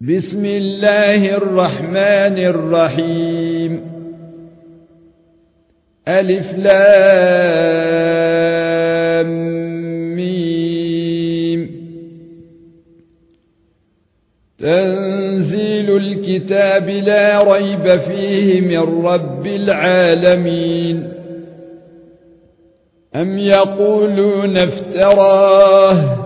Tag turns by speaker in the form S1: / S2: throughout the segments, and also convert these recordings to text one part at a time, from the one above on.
S1: بسم الله الرحمن الرحيم. ألف لام ميم. تنزيل الكتاب لا ريب فيه من رب العالمين. أم يقولون افتراه؟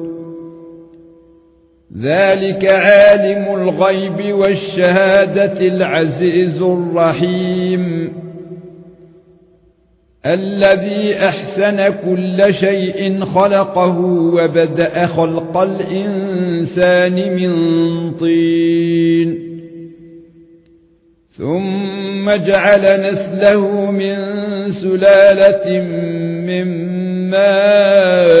S1: ذلك عالم الغيب والشهادة العزيز الرحيم. الذي أحسن كل شيء خلقه وبدأ خلق الإنسان من طين. ثم جعل نسله من سلالة من ماء